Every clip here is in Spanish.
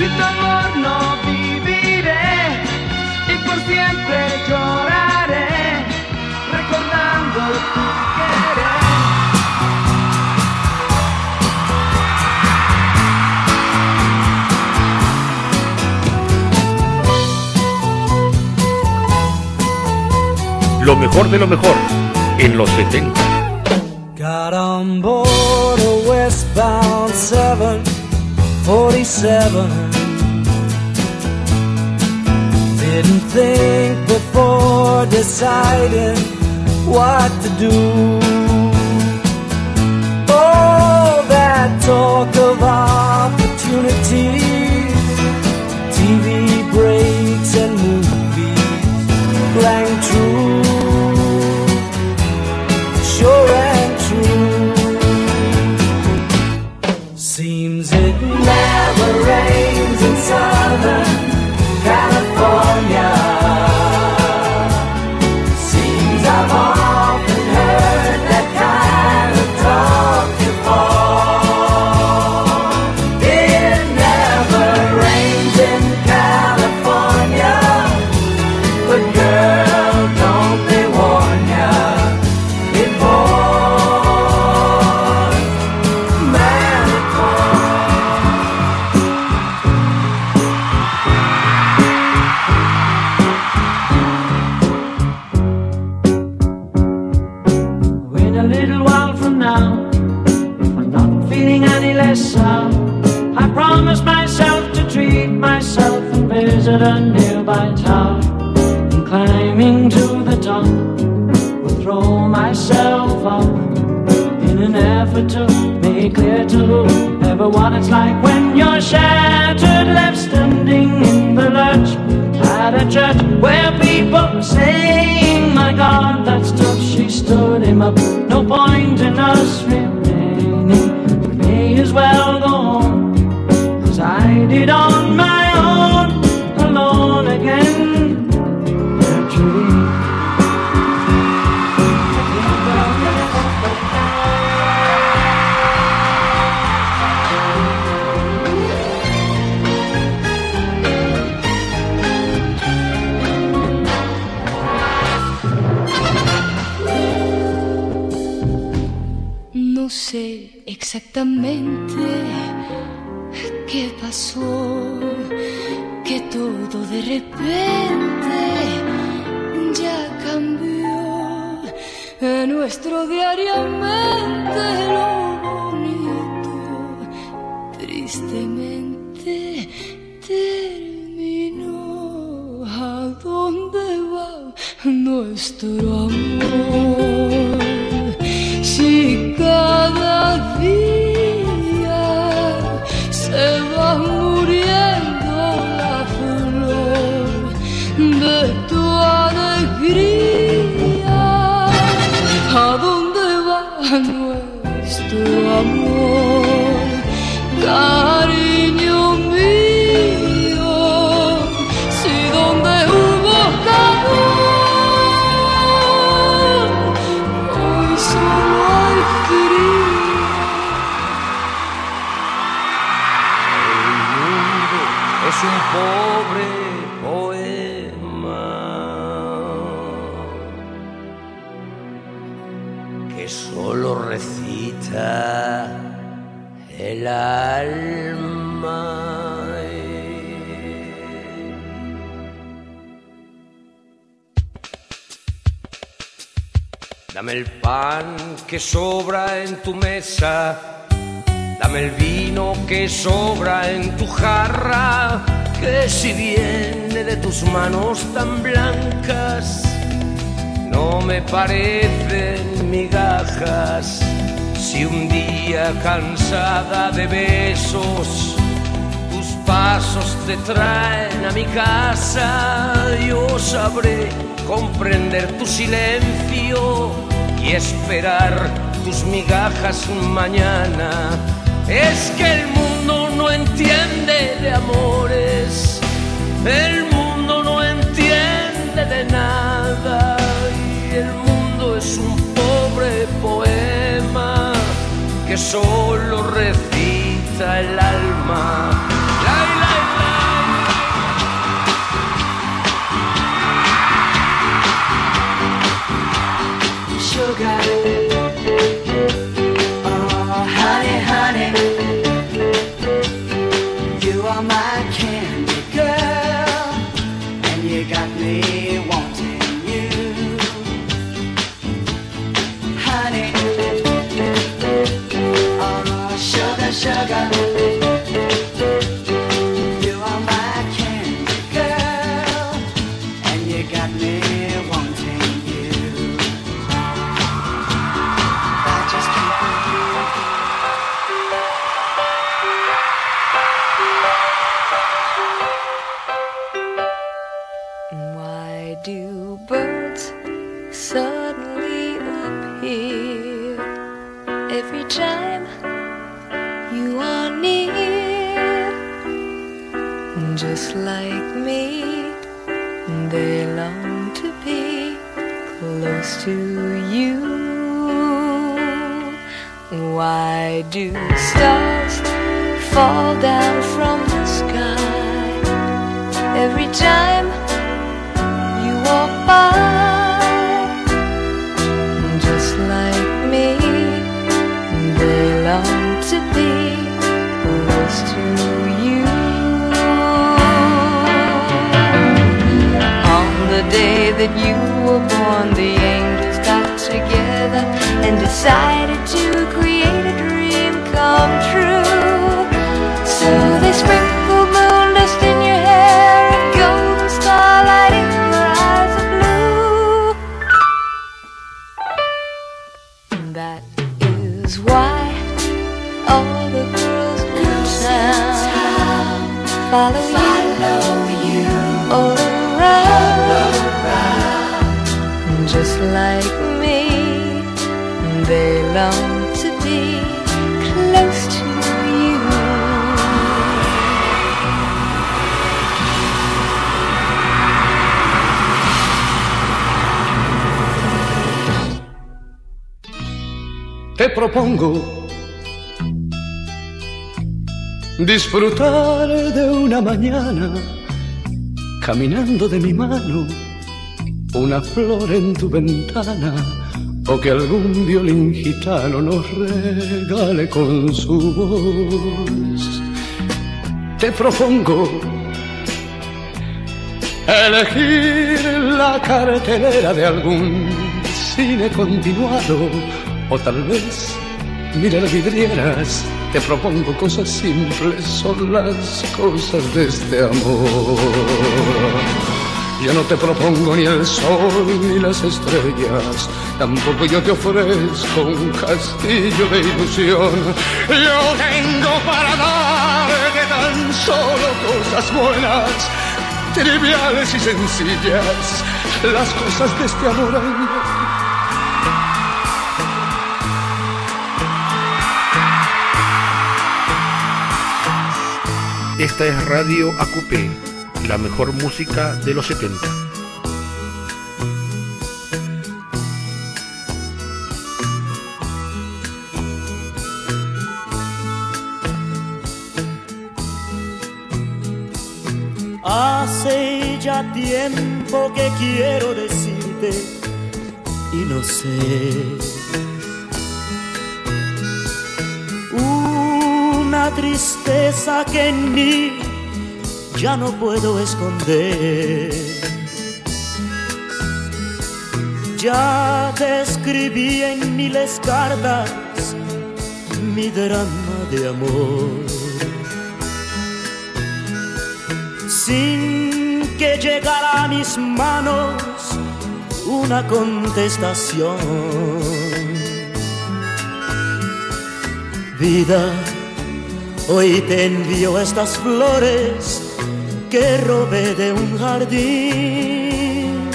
Sin tu amor no viviré y por siempre lloraré, recordando tu querer. Lo mejor de lo mejor en los 70. Got on board a westbound 747. Didn't think before deciding what to do. Oh, that talk of opportunity. TV breaks any I promise myself to treat myself and visit a nearby town. And climbing to the top, will throw myself up in an effort to make clear to what it's like when you're shattered, left standing in the lurch at a church where people are saying, My God, that's tough. She stood him up. No point in us well gone. Cause I did all. Repente ya cambió. Nuestro diariamente lo bonito, tristemente terminó. ¿A dónde va nuestro amor? Si cada día Dame el pan que sobra en tu mesa, dame el vino que sobra en tu jarra, que si viene de tus manos tan blancas, no me parecen migajas. Si un día cansada de besos, pasos te traen a mi casa, yo sabré comprender tu silencio y esperar tus migajas mañana. Es que el mundo no entiende de amores, el mundo no entiende de nada y el mundo es un pobre poema que solo recita el alma. Just like me, they long to be close to you. Why do stars fall down from the sky every time? That you were born the angels got together and decided to create a dream come true so they sprinkled moon dust in your hair and golden starlight in your eyes of blue. And that is why all the girls in town follow, you, like me. They long to be close to te propongo disfrutar de una mañana caminando de mi mano una flor en tu ventana o que algún violín gitano nos regale con su voz. Te propongo elegir la cartelera de algún cine continuado o tal vez mirar vidrieras. Te propongo cosas simples, son las cosas de este amor. Yo no te propongo ni el sol ni las estrellas, tampoco yo te ofrezco un castillo de ilusión. Yo tengo para darte tan solo cosas buenas, triviales y sencillas, las cosas de este amor. Esta es Radio Acupé, la mejor música de los 70. Hace ya tiempo que quiero decirte y no sé. Una tristeza que en mí ya no puedo esconder. Ya te escribí en miles cartas mi drama de amor. Sin que llegara a mis manos una contestación. Vida, hoy te envío estas flores que robé de un jardín,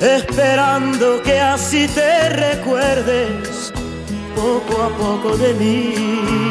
esperando que así te recuerdes poco a poco de mí.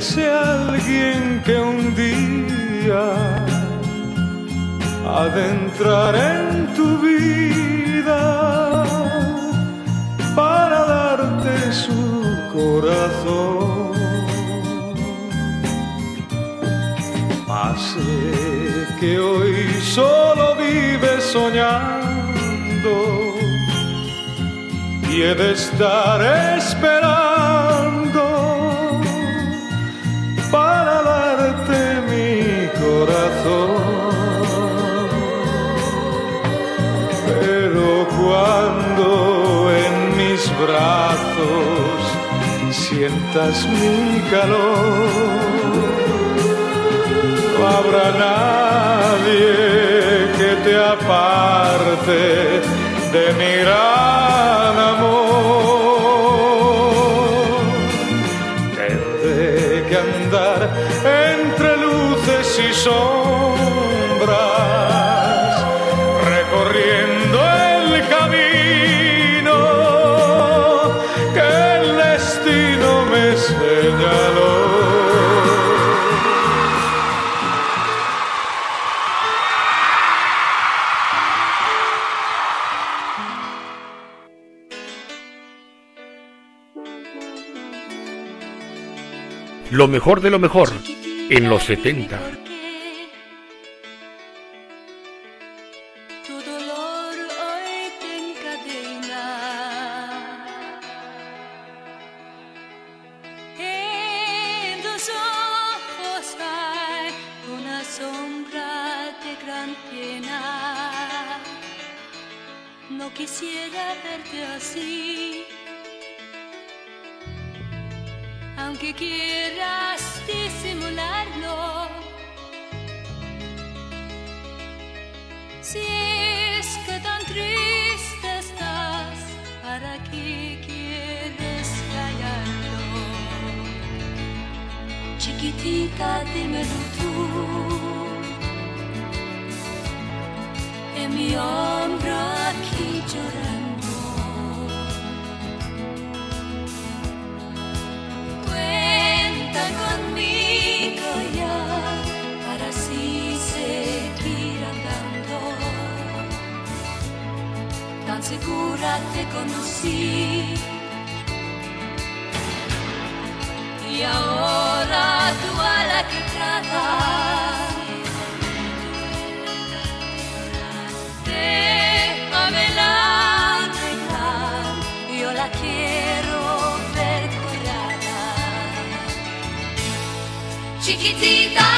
ese alguien que un día adentrará en tu vida para darte su corazón. Mas sé que hoy solo vives soñando y he de estar esperando sientas mi calor. No habrá nadie que te aparte de mi gran amor. Tendré que andar entre luces y sombras, mejor de lo mejor en los 70. Tu dolor hoy te encadena. En tus ojos hay una sombra de gran pena. No quisiera verte así. Aunque quieras disimularlo. Si es que tan triste estás, ¿para qué quieres callarlo? Chiquitita, dímelo tú. En mi hombro segura te conocí. Y ahora tú a la que Sita.